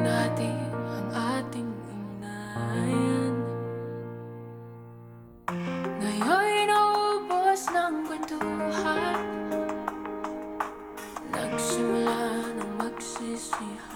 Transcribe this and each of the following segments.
natin ating ugnayan. Ngayon naubos ng kwentuhan. Nagsimula ng magsisihan.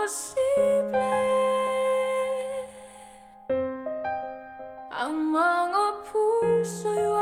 impossible 악망 아플 소요